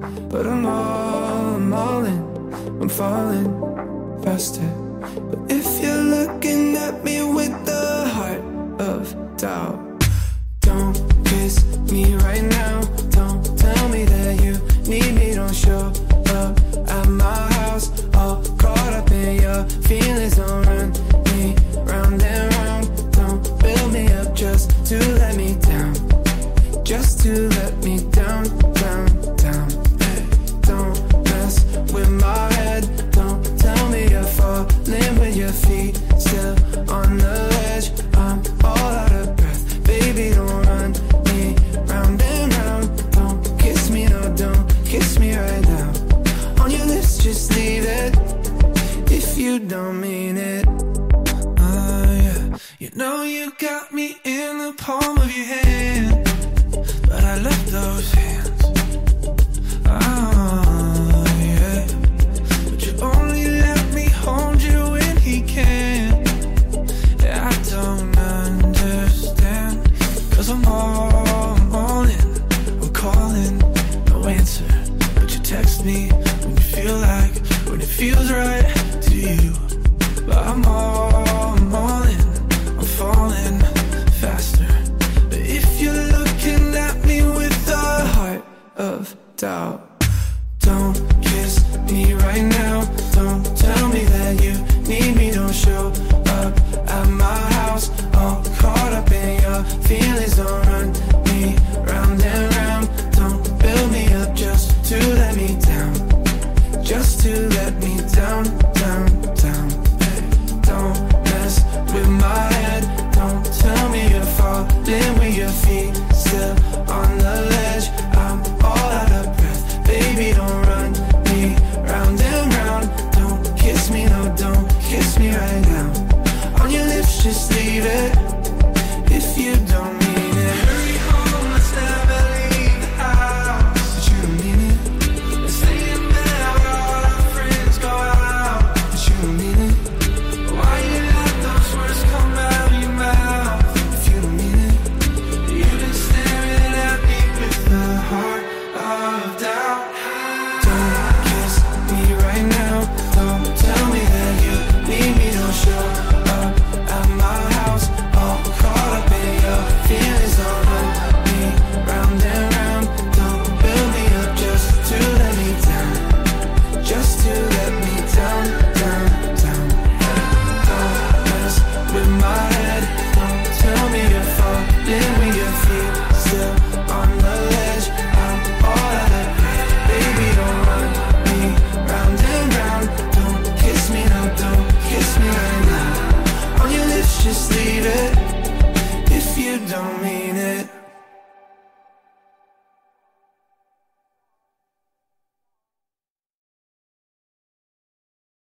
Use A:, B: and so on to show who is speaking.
A: But I'm all, I'm all in. I'm falling faster. But You know you got me in the palm of your hand, but I love those hands. Oh, yeah. But you only let me hold you when he can. Yeah, I don't understand. Cause I'm all, I'm all in. I'm calling, no answer. But you text me when you feel like, when it feels right to you. But I'm all. of doubt. right now. On your lips, just leave it if you don't mean it. Hurry